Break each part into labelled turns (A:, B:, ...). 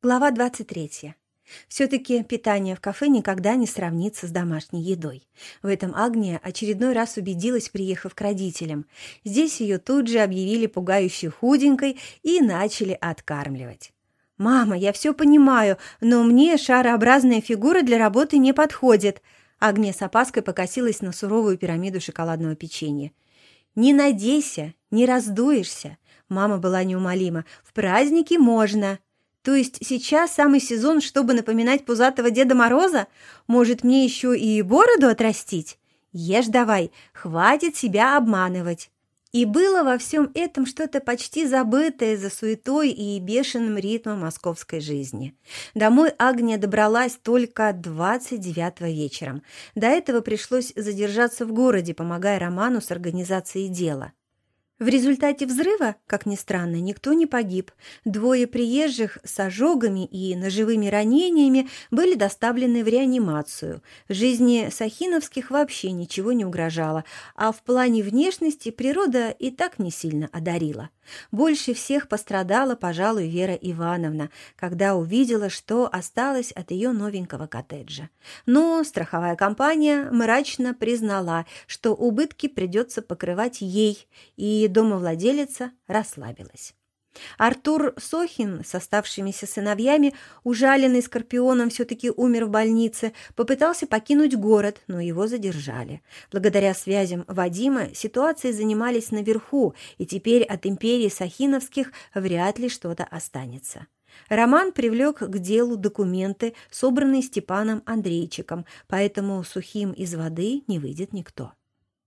A: Глава 23. Все-таки питание в кафе никогда не сравнится с домашней едой. В этом Агния очередной раз убедилась, приехав к родителям. Здесь ее тут же объявили пугающей худенькой и начали откармливать. «Мама, я все понимаю, но мне шарообразная фигура для работы не подходит». Агния с опаской покосилась на суровую пирамиду шоколадного печенья. «Не надейся, не раздуешься». Мама была неумолима. «В праздники можно». То есть сейчас самый сезон, чтобы напоминать пузатого Деда Мороза? Может, мне еще и бороду отрастить? Ешь давай, хватит себя обманывать. И было во всем этом что-то почти забытое за суетой и бешеным ритмом московской жизни. Домой Агния добралась только 29 вечером. До этого пришлось задержаться в городе, помогая Роману с организацией дела. В результате взрыва, как ни странно, никто не погиб. Двое приезжих с ожогами и ножевыми ранениями были доставлены в реанимацию. Жизни Сахиновских вообще ничего не угрожало, а в плане внешности природа и так не сильно одарила. Больше всех пострадала, пожалуй, Вера Ивановна, когда увидела, что осталось от ее новенького коттеджа. Но страховая компания мрачно признала, что убытки придется покрывать ей, и домовладелица расслабилась. Артур Сохин с оставшимися сыновьями, ужаленный скорпионом, все-таки умер в больнице, попытался покинуть город, но его задержали. Благодаря связям Вадима ситуацией занимались наверху, и теперь от империи Сахиновских вряд ли что-то останется. Роман привлек к делу документы, собранные Степаном Андрейчиком, поэтому сухим из воды не выйдет никто.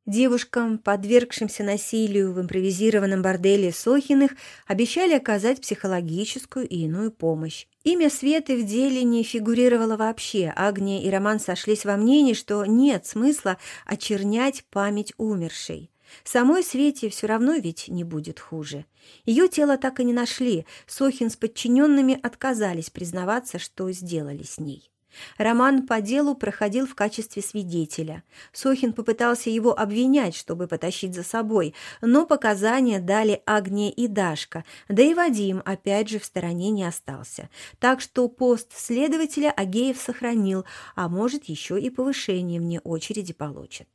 A: Девушкам, подвергшимся насилию в импровизированном борделе Сохиных, обещали оказать психологическую и иную помощь. Имя Светы в деле не фигурировало вообще. Агния и Роман сошлись во мнении, что нет смысла очернять память умершей. Самой Свете все равно ведь не будет хуже. Ее тело так и не нашли. Сохин с подчиненными отказались признаваться, что сделали с ней. Роман по делу проходил в качестве свидетеля. Сохин попытался его обвинять, чтобы потащить за собой, но показания дали Агния и Дашка, да и Вадим опять же в стороне не остался. Так что пост следователя Агеев сохранил, а может еще и повышение мне очереди получит.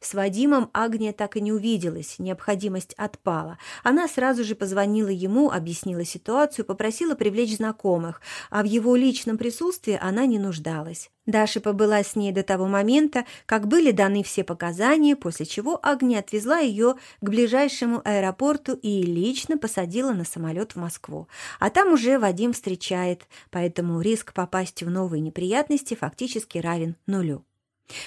A: С Вадимом Агния так и не увиделась, необходимость отпала. Она сразу же позвонила ему, объяснила ситуацию, попросила привлечь знакомых, а в его личном присутствии она не нуждалась. Даша побыла с ней до того момента, как были даны все показания, после чего Агния отвезла ее к ближайшему аэропорту и лично посадила на самолет в Москву. А там уже Вадим встречает, поэтому риск попасть в новые неприятности фактически равен нулю.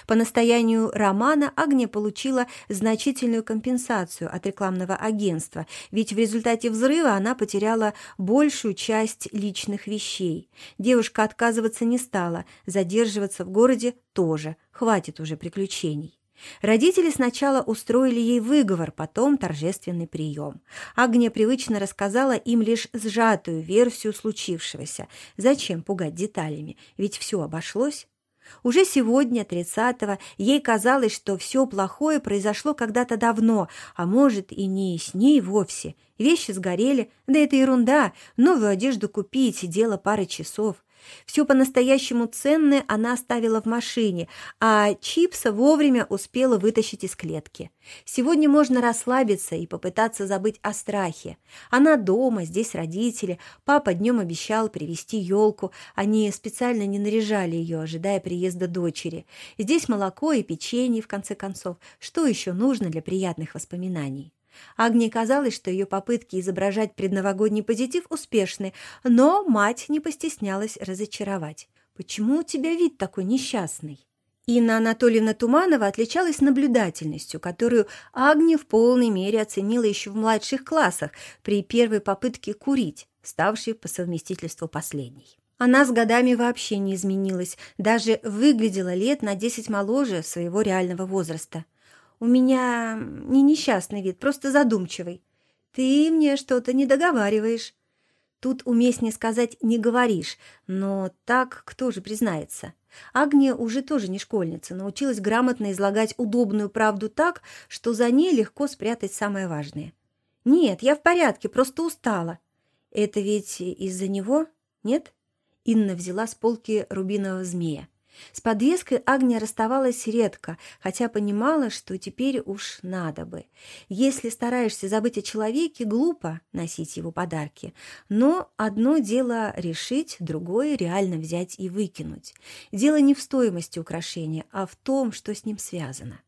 A: По настоянию Романа Агния получила значительную компенсацию от рекламного агентства, ведь в результате взрыва она потеряла большую часть личных вещей. Девушка отказываться не стала, задерживаться в городе тоже, хватит уже приключений. Родители сначала устроили ей выговор, потом торжественный прием. Агния привычно рассказала им лишь сжатую версию случившегося. Зачем пугать деталями? Ведь все обошлось. Уже сегодня, 30-го, ей казалось, что все плохое произошло когда-то давно, а может и не с ней вовсе. Вещи сгорели, да это ерунда, новую одежду купить – дело пары часов. Все по-настоящему ценное она оставила в машине, а чипса вовремя успела вытащить из клетки. Сегодня можно расслабиться и попытаться забыть о страхе. Она дома, здесь родители. Папа днем обещал привезти елку. Они специально не наряжали ее, ожидая приезда дочери. Здесь молоко и печенье, в конце концов. Что еще нужно для приятных воспоминаний? Агнии казалось, что ее попытки изображать предновогодний позитив успешны, но мать не постеснялась разочаровать. «Почему у тебя вид такой несчастный?» Инна Анатольевна Туманова отличалась наблюдательностью, которую Агния в полной мере оценила еще в младших классах при первой попытке курить, ставшей по совместительству последней. Она с годами вообще не изменилась, даже выглядела лет на десять моложе своего реального возраста. У меня не несчастный вид, просто задумчивый. Ты мне что-то не договариваешь. Тут уместнее сказать «не говоришь», но так кто же признается? Агния уже тоже не школьница, научилась грамотно излагать удобную правду так, что за ней легко спрятать самое важное. «Нет, я в порядке, просто устала». «Это ведь из-за него? Нет?» Инна взяла с полки рубинового змея. С подвеской Агния расставалась редко, хотя понимала, что теперь уж надо бы. Если стараешься забыть о человеке, глупо носить его подарки. Но одно дело решить, другое реально взять и выкинуть. Дело не в стоимости украшения, а в том, что с ним связано.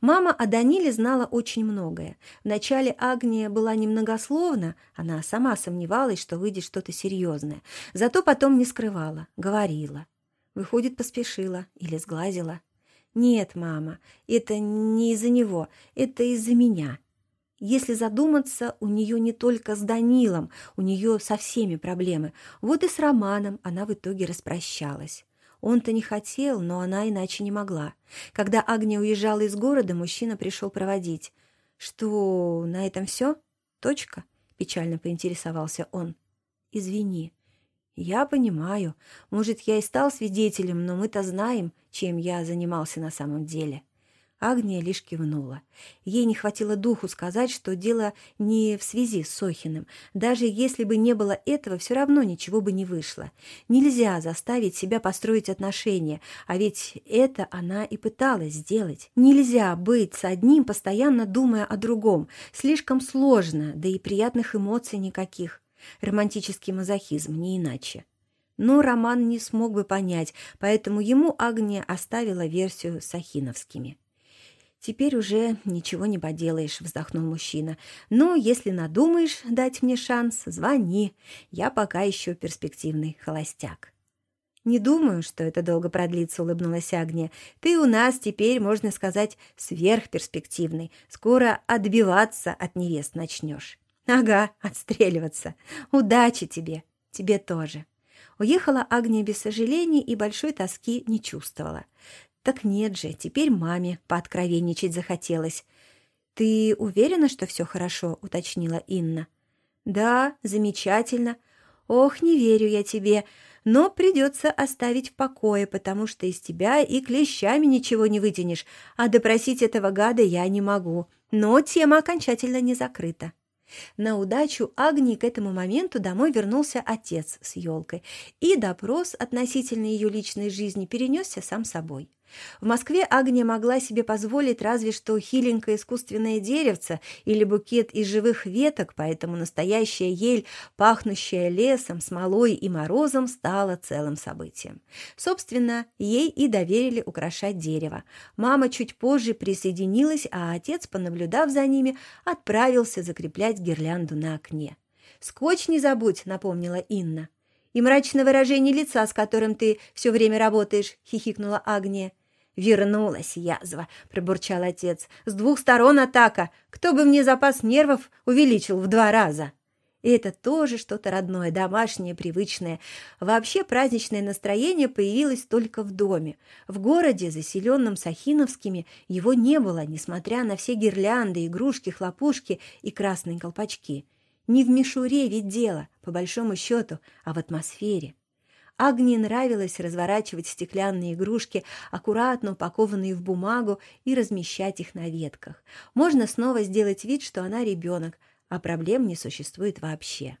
A: Мама о Даниле знала очень многое. Вначале Агния была немногословна, она сама сомневалась, что выйдет что-то серьезное. Зато потом не скрывала, говорила. Выходит, поспешила или сглазила. «Нет, мама, это не из-за него, это из-за меня». Если задуматься, у нее не только с Данилом, у нее со всеми проблемы. Вот и с Романом она в итоге распрощалась. Он-то не хотел, но она иначе не могла. Когда Агния уезжала из города, мужчина пришел проводить. «Что, на этом все? Точка?» — печально поинтересовался он. «Извини», «Я понимаю. Может, я и стал свидетелем, но мы-то знаем, чем я занимался на самом деле». Агния лишь кивнула. Ей не хватило духу сказать, что дело не в связи с Сохиным. Даже если бы не было этого, все равно ничего бы не вышло. Нельзя заставить себя построить отношения, а ведь это она и пыталась сделать. Нельзя быть с одним, постоянно думая о другом. Слишком сложно, да и приятных эмоций никаких. Романтический мазохизм, не иначе. Но Роман не смог бы понять, поэтому ему Агния оставила версию с Ахиновскими. «Теперь уже ничего не поделаешь», — вздохнул мужчина. «Но если надумаешь дать мне шанс, звони. Я пока еще перспективный холостяк». «Не думаю, что это долго продлится», — улыбнулась Агния. «Ты у нас теперь, можно сказать, сверхперспективный. Скоро отбиваться от невест начнешь». «Ага, отстреливаться. Удачи тебе. Тебе тоже». Уехала Агния без сожалений и большой тоски не чувствовала. Так нет же, теперь маме пооткровенничать захотелось. «Ты уверена, что все хорошо?» — уточнила Инна. «Да, замечательно. Ох, не верю я тебе, но придется оставить в покое, потому что из тебя и клещами ничего не вытянешь, а допросить этого гада я не могу. Но тема окончательно не закрыта». На удачу Агнии к этому моменту домой вернулся отец с елкой, и допрос относительно ее личной жизни перенесся сам собой. В Москве Агния могла себе позволить разве что хиленькое искусственное деревце или букет из живых веток, поэтому настоящая ель, пахнущая лесом, смолой и морозом, стала целым событием. Собственно, ей и доверили украшать дерево. Мама чуть позже присоединилась, а отец, понаблюдав за ними, отправился закреплять гирлянду на окне. «Скотч не забудь», — напомнила Инна. «И мрачное выражение лица, с которым ты все время работаешь», — хихикнула Агния. «Вернулась язва», — пробурчал отец. «С двух сторон атака. Кто бы мне запас нервов увеличил в два раза?» И это тоже что-то родное, домашнее, привычное. Вообще праздничное настроение появилось только в доме. В городе, заселенном Сахиновскими, его не было, несмотря на все гирлянды, игрушки, хлопушки и красные колпачки. Не в мишуре ведь дело, по большому счету, а в атмосфере. Агнии нравилось разворачивать стеклянные игрушки, аккуратно упакованные в бумагу, и размещать их на ветках. Можно снова сделать вид, что она ребенок, а проблем не существует вообще.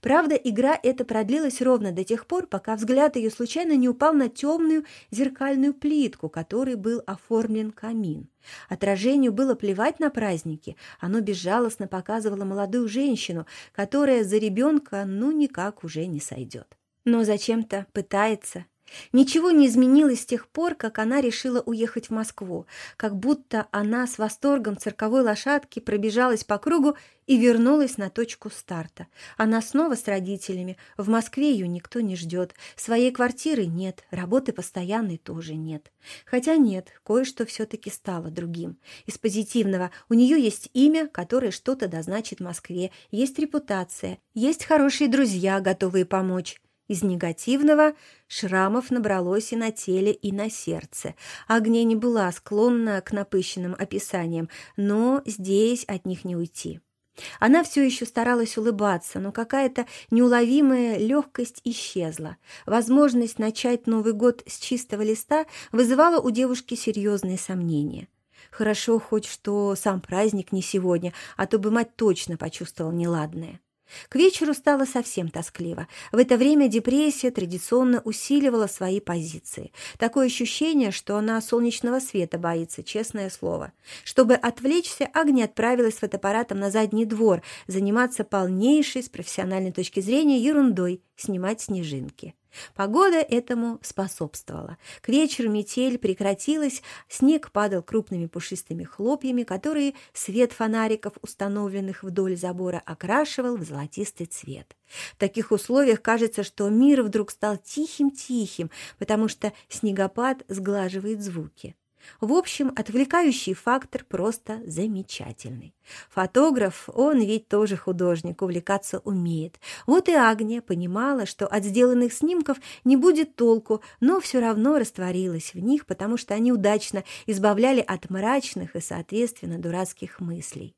A: Правда, игра эта продлилась ровно до тех пор, пока взгляд ее случайно не упал на темную зеркальную плитку, которой был оформлен камин. Отражению было плевать на праздники, оно безжалостно показывало молодую женщину, которая за ребенка ну никак уже не сойдет но зачем-то пытается. Ничего не изменилось с тех пор, как она решила уехать в Москву, как будто она с восторгом цирковой лошадки пробежалась по кругу и вернулась на точку старта. Она снова с родителями, в Москве ее никто не ждет, своей квартиры нет, работы постоянной тоже нет. Хотя нет, кое-что все-таки стало другим. Из позитивного у нее есть имя, которое что-то дозначит Москве, есть репутация, есть хорошие друзья, готовые помочь. Из негативного шрамов набралось и на теле, и на сердце. Агния не была склонна к напыщенным описаниям, но здесь от них не уйти. Она все еще старалась улыбаться, но какая-то неуловимая легкость исчезла. Возможность начать Новый год с чистого листа вызывала у девушки серьезные сомнения. Хорошо хоть, что сам праздник не сегодня, а то бы мать точно почувствовала неладное. К вечеру стало совсем тоскливо. В это время депрессия традиционно усиливала свои позиции. Такое ощущение, что она солнечного света боится, честное слово. Чтобы отвлечься, Агния отправилась с фотоаппаратом на задний двор, заниматься полнейшей с профессиональной точки зрения ерундой, снимать снежинки. Погода этому способствовала. К вечеру метель прекратилась, снег падал крупными пушистыми хлопьями, которые свет фонариков, установленных вдоль забора, окрашивал в золотистый цвет. В таких условиях кажется, что мир вдруг стал тихим-тихим, потому что снегопад сглаживает звуки. В общем, отвлекающий фактор просто замечательный. Фотограф, он ведь тоже художник, увлекаться умеет. Вот и Агния понимала, что от сделанных снимков не будет толку, но все равно растворилась в них, потому что они удачно избавляли от мрачных и, соответственно, дурацких мыслей.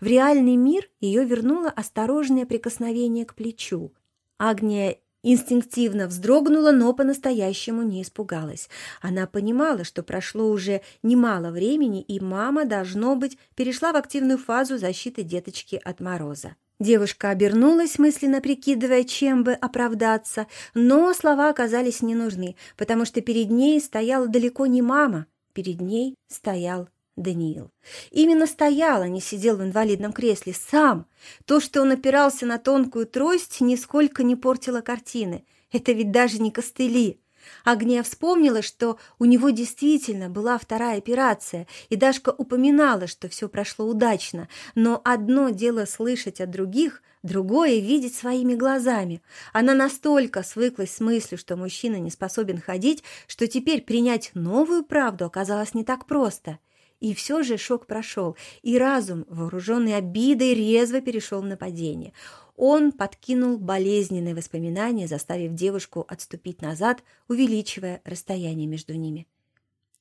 A: В реальный мир ее вернуло осторожное прикосновение к плечу. Агния Инстинктивно вздрогнула, но по-настоящему не испугалась. Она понимала, что прошло уже немало времени, и мама, должно быть, перешла в активную фазу защиты деточки от мороза. Девушка обернулась, мысленно прикидывая, чем бы оправдаться, но слова оказались не нужны, потому что перед ней стояла далеко не мама, перед ней стоял Даниил. Именно стоял, а не сидел в инвалидном кресле, сам. То, что он опирался на тонкую трость, нисколько не портило картины. Это ведь даже не костыли. Агния вспомнила, что у него действительно была вторая операция, и Дашка упоминала, что все прошло удачно, но одно дело слышать от других, другое — видеть своими глазами. Она настолько свыклась с мыслью, что мужчина не способен ходить, что теперь принять новую правду оказалось не так просто. И все же шок прошел, и разум, вооруженный обидой, резво перешел в нападение. Он подкинул болезненные воспоминания, заставив девушку отступить назад, увеличивая расстояние между ними.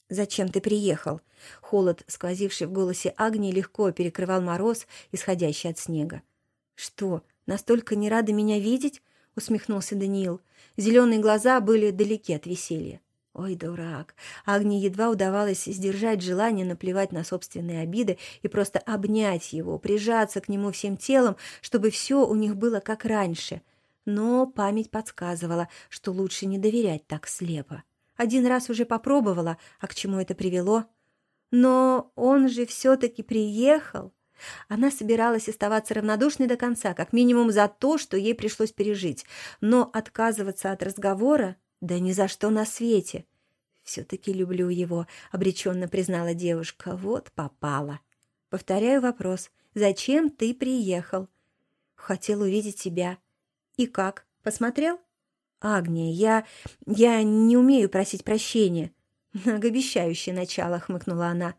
A: «Зачем ты приехал?» Холод, сквозивший в голосе Агнии, легко перекрывал мороз, исходящий от снега. «Что, настолько не рада меня видеть?» — усмехнулся Даниил. Зеленые глаза были далеки от веселья. Ой, дурак! Агне едва удавалось сдержать желание наплевать на собственные обиды и просто обнять его, прижаться к нему всем телом, чтобы все у них было как раньше. Но память подсказывала, что лучше не доверять так слепо. Один раз уже попробовала, а к чему это привело? Но он же все-таки приехал. Она собиралась оставаться равнодушной до конца, как минимум за то, что ей пришлось пережить, но отказываться от разговора да ни за что на свете. Все-таки люблю его, обреченно признала девушка. Вот попала. Повторяю вопрос. Зачем ты приехал? Хотел увидеть тебя. И как? Посмотрел? Агния, я... я не умею просить прощения. Многообещающее начало, хмыкнула она.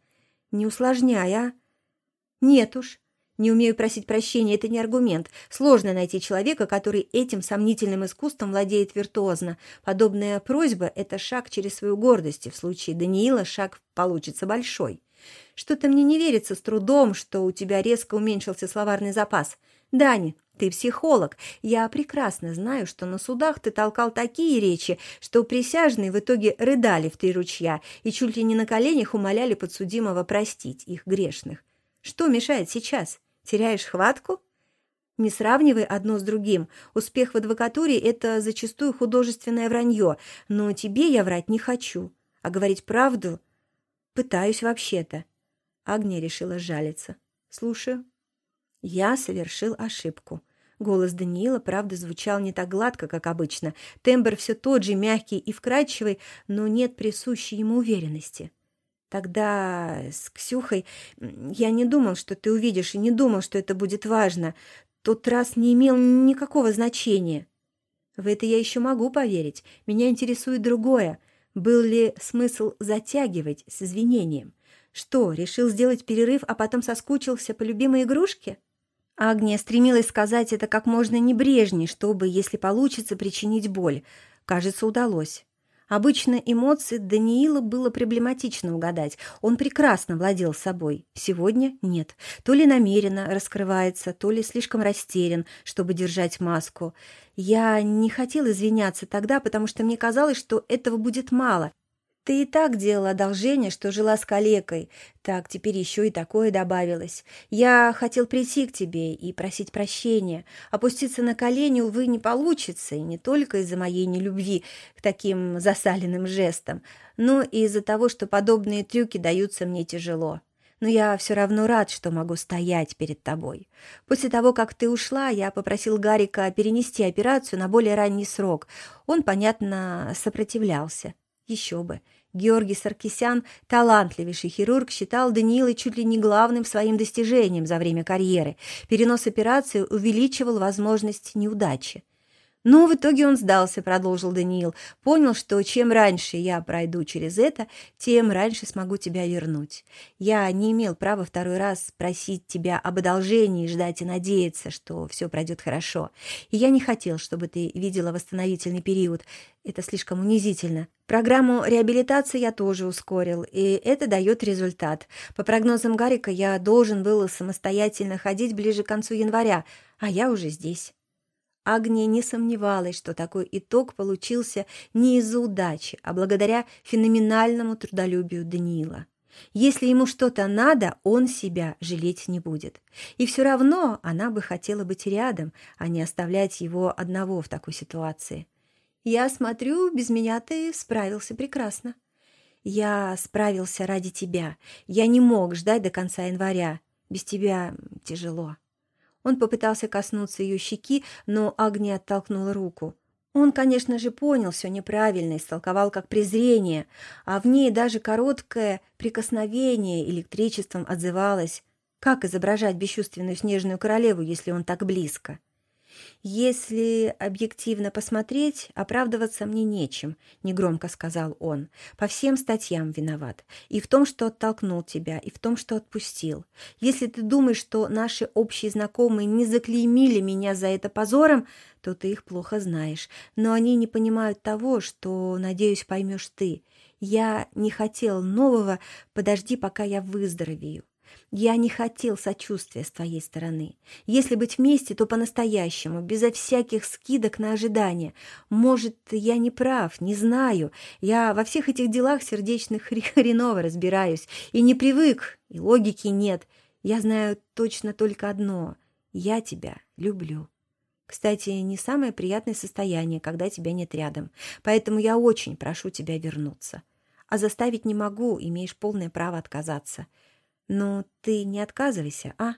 A: Не усложняй, а? Нет уж. Не умею просить прощения – это не аргумент. Сложно найти человека, который этим сомнительным искусством владеет виртуозно. Подобная просьба – это шаг через свою гордость, и в случае Даниила шаг получится большой. Что-то мне не верится с трудом, что у тебя резко уменьшился словарный запас. Дани, ты психолог. Я прекрасно знаю, что на судах ты толкал такие речи, что присяжные в итоге рыдали в три ручья и чуть ли не на коленях умоляли подсудимого простить их грешных. Что мешает сейчас? Теряешь хватку? Не сравнивай одно с другим. Успех в адвокатуре – это зачастую художественное вранье, но тебе я врать не хочу. А говорить правду пытаюсь вообще-то. Агния решила жалиться. Слушаю. Я совершил ошибку. Голос Даниила, правда, звучал не так гладко, как обычно. Тембр все тот же, мягкий и вкрадчивый, но нет присущей ему уверенности. Тогда с Ксюхой я не думал, что ты увидишь, и не думал, что это будет важно. Тот раз не имел никакого значения. В это я еще могу поверить. Меня интересует другое. Был ли смысл затягивать с извинением? Что, решил сделать перерыв, а потом соскучился по любимой игрушке? Агния стремилась сказать это как можно небрежней, чтобы, если получится, причинить боль. Кажется, удалось. Обычно эмоции Даниила было проблематично угадать. Он прекрасно владел собой. Сегодня нет. То ли намеренно раскрывается, то ли слишком растерян, чтобы держать маску. Я не хотел извиняться тогда, потому что мне казалось, что этого будет мало. Ты и так делала одолжение, что жила с калекой. Так теперь еще и такое добавилось. Я хотел прийти к тебе и просить прощения. Опуститься на колени, увы, не получится, и не только из-за моей нелюбви к таким засаленным жестам, но и из-за того, что подобные трюки даются мне тяжело. Но я все равно рад, что могу стоять перед тобой. После того, как ты ушла, я попросил Гарика перенести операцию на более ранний срок. Он, понятно, сопротивлялся. Еще бы. Георгий Саркисян, талантливейший хирург, считал Даниила чуть ли не главным своим достижением за время карьеры. Перенос операции увеличивал возможность неудачи. «Но в итоге он сдался», — продолжил Даниил. «Понял, что чем раньше я пройду через это, тем раньше смогу тебя вернуть. Я не имел права второй раз просить тебя об одолжении, ждать и надеяться, что все пройдет хорошо. И я не хотел, чтобы ты видела восстановительный период. Это слишком унизительно. Программу реабилитации я тоже ускорил, и это дает результат. По прогнозам Гарика, я должен был самостоятельно ходить ближе к концу января, а я уже здесь». Агния не сомневалась, что такой итог получился не из-за удачи, а благодаря феноменальному трудолюбию Даниила. Если ему что-то надо, он себя жалеть не будет. И все равно она бы хотела быть рядом, а не оставлять его одного в такой ситуации. «Я смотрю, без меня ты справился прекрасно». «Я справился ради тебя. Я не мог ждать до конца января. Без тебя тяжело». Он попытался коснуться ее щеки, но Агния оттолкнула руку. Он, конечно же, понял все неправильно, истолковал как презрение, а в ней даже короткое прикосновение электричеством отзывалось. Как изображать бесчувственную снежную королеву, если он так близко? «Если объективно посмотреть, оправдываться мне нечем», — негромко сказал он. «По всем статьям виноват. И в том, что оттолкнул тебя, и в том, что отпустил. Если ты думаешь, что наши общие знакомые не заклеймили меня за это позором, то ты их плохо знаешь. Но они не понимают того, что, надеюсь, поймешь ты. Я не хотел нового, подожди, пока я выздоровею. Я не хотел сочувствия с твоей стороны. Если быть вместе, то по-настоящему, безо всяких скидок на ожидания. Может, я не прав, не знаю. Я во всех этих делах сердечных хреново разбираюсь. И не привык, и логики нет. Я знаю точно только одно. Я тебя люблю. Кстати, не самое приятное состояние, когда тебя нет рядом. Поэтому я очень прошу тебя вернуться. А заставить не могу, имеешь полное право отказаться. «Ну, ты не отказывайся, а?»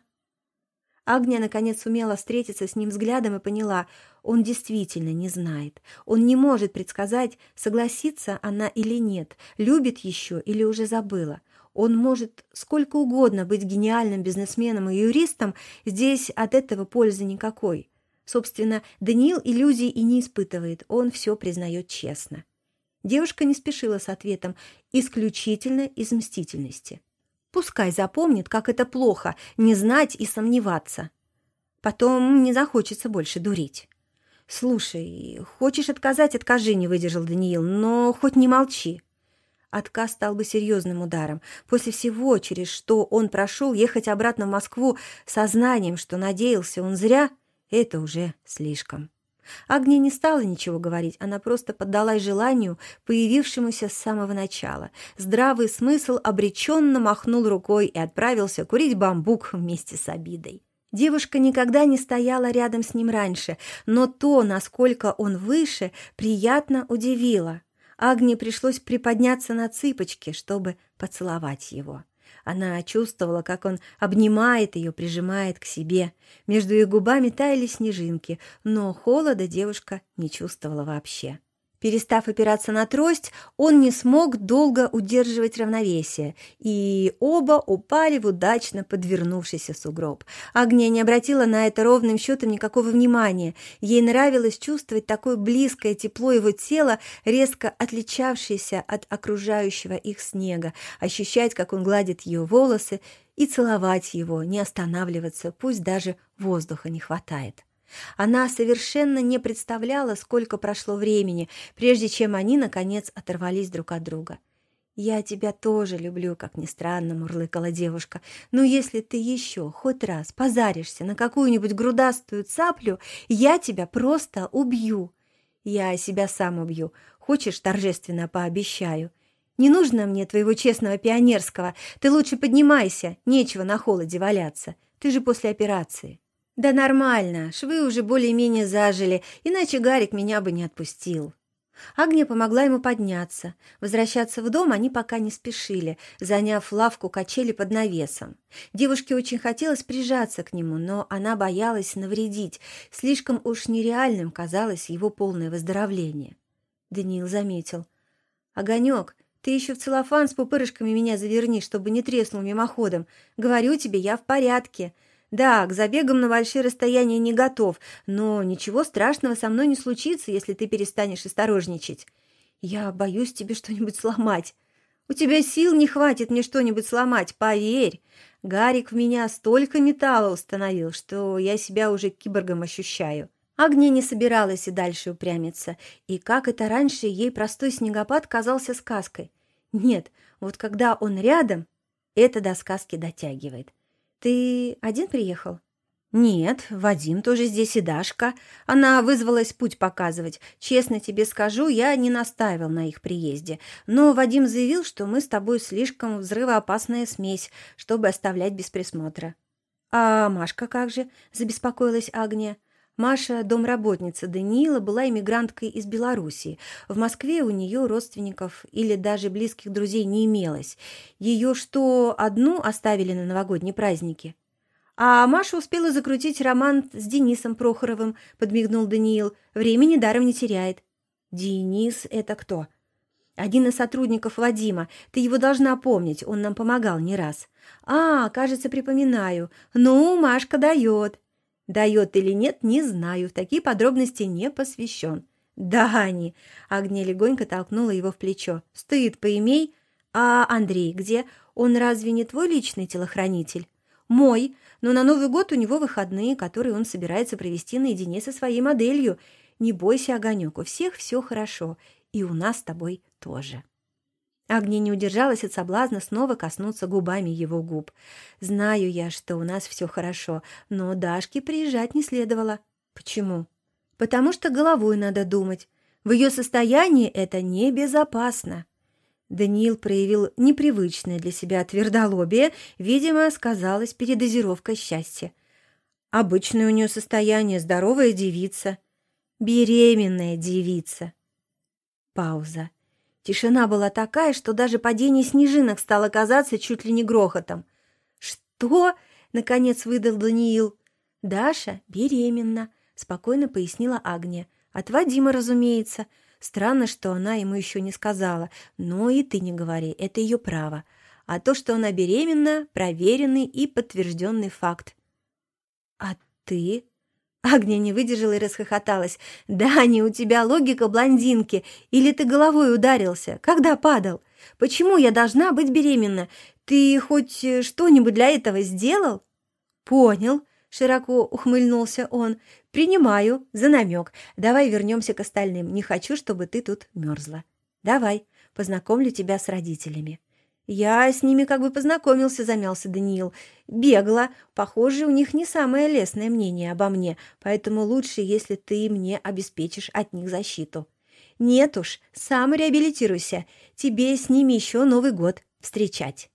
A: Агния, наконец, сумела встретиться с ним взглядом и поняла, он действительно не знает. Он не может предсказать, согласится она или нет, любит еще или уже забыла. Он может сколько угодно быть гениальным бизнесменом и юристом, здесь от этого пользы никакой. Собственно, Даниил иллюзий и не испытывает, он все признает честно. Девушка не спешила с ответом, исключительно из мстительности. Пускай запомнит, как это плохо, не знать и сомневаться. Потом не захочется больше дурить. «Слушай, хочешь отказать, откажи», — не выдержал Даниил, «но хоть не молчи». Отказ стал бы серьезным ударом. После всего, через что он прошел, ехать обратно в Москву со знанием, что надеялся он зря, это уже слишком. Агния не стала ничего говорить, она просто поддалась желанию, появившемуся с самого начала. Здравый смысл обреченно махнул рукой и отправился курить бамбук вместе с обидой. Девушка никогда не стояла рядом с ним раньше, но то, насколько он выше, приятно удивило. Агне пришлось приподняться на цыпочки, чтобы поцеловать его. Она чувствовала, как он обнимает ее, прижимает к себе. Между их губами таяли снежинки, но холода девушка не чувствовала вообще. Перестав опираться на трость, он не смог долго удерживать равновесие, и оба упали в удачно подвернувшийся сугроб. Агния не обратила на это ровным счетом никакого внимания. Ей нравилось чувствовать такое близкое тепло его тела, резко отличавшееся от окружающего их снега, ощущать, как он гладит ее волосы, и целовать его, не останавливаться, пусть даже воздуха не хватает. Она совершенно не представляла, сколько прошло времени, прежде чем они, наконец, оторвались друг от друга. «Я тебя тоже люблю, как ни странно», — мурлыкала девушка. «Но если ты еще хоть раз позаришься на какую-нибудь грудастую цаплю, я тебя просто убью. Я себя сам убью. Хочешь, торжественно пообещаю?» Не нужно мне твоего честного пионерского. Ты лучше поднимайся, нечего на холоде валяться. Ты же после операции». «Да нормально, швы уже более-менее зажили, иначе Гарик меня бы не отпустил». Агния помогла ему подняться. Возвращаться в дом они пока не спешили, заняв лавку качели под навесом. Девушке очень хотелось прижаться к нему, но она боялась навредить. Слишком уж нереальным казалось его полное выздоровление. Даниил заметил. «Огонек, ты еще в целлофан с пупырышками меня заверни, чтобы не треснул мимоходом. Говорю тебе, я в порядке. Да, к забегам на большие расстояния не готов, но ничего страшного со мной не случится, если ты перестанешь осторожничать. Я боюсь тебе что-нибудь сломать. У тебя сил не хватит мне что-нибудь сломать, поверь. Гарик в меня столько металла установил, что я себя уже киборгом ощущаю. Агния не собиралась и дальше упрямиться, и как это раньше ей простой снегопад казался сказкой. Нет, вот когда он рядом, это до сказки дотягивает. «Ты один приехал?» «Нет, Вадим тоже здесь и Дашка. Она вызвалась путь показывать. Честно тебе скажу, я не настаивал на их приезде. Но Вадим заявил, что мы с тобой слишком взрывоопасная смесь, чтобы оставлять без присмотра». «А Машка как же?» – забеспокоилась Агния. Маша, домработница Даниила, была иммигранткой из Белоруссии. В Москве у нее родственников или даже близких друзей не имелось. Ее что, одну оставили на новогодние праздники? А Маша успела закрутить роман с Денисом Прохоровым, подмигнул Даниил. Времени даром не теряет. Денис — это кто? Один из сотрудников Вадима. Ты его должна помнить, он нам помогал не раз. А, кажется, припоминаю. Ну, Машка дает. Дает или нет, не знаю, в такие подробности не посвящен. Да, Ани, Агния легонько толкнула его в плечо. Стыд поимей. А Андрей где? Он разве не твой личный телохранитель? Мой, но на Новый год у него выходные, которые он собирается провести наедине со своей моделью. Не бойся, Огонек, у всех все хорошо, и у нас с тобой тоже. Агния не удержалась от соблазна снова коснуться губами его губ. «Знаю я, что у нас все хорошо, но Дашке приезжать не следовало». «Почему?» «Потому что головой надо думать. В ее состоянии это небезопасно». Даниил проявил непривычное для себя твердолобие, видимо, сказалась передозировка счастья. Обычное у нее состояние, здоровая девица. Беременная девица. Пауза. Тишина была такая, что даже падение снежинок стало казаться чуть ли не грохотом. «Что?» — наконец выдал Даниил. «Даша беременна», — спокойно пояснила Агния. «От Вадима, разумеется. Странно, что она ему еще не сказала. Но и ты не говори, это ее право. А то, что она беременна, проверенный и подтвержденный факт». «А ты?» Агния не выдержала и расхохоталась. «Да, не у тебя логика блондинки. Или ты головой ударился? Когда падал? Почему я должна быть беременна? Ты хоть э, что-нибудь для этого сделал?» «Понял», — широко ухмыльнулся он. «Принимаю за намек. Давай вернемся к остальным. Не хочу, чтобы ты тут мерзла. Давай, познакомлю тебя с родителями». «Я с ними как бы познакомился», — замялся Даниил. «Бегло. Похоже, у них не самое лестное мнение обо мне, поэтому лучше, если ты мне обеспечишь от них защиту». «Нет уж, сам реабилитируйся. Тебе с ними еще Новый год встречать».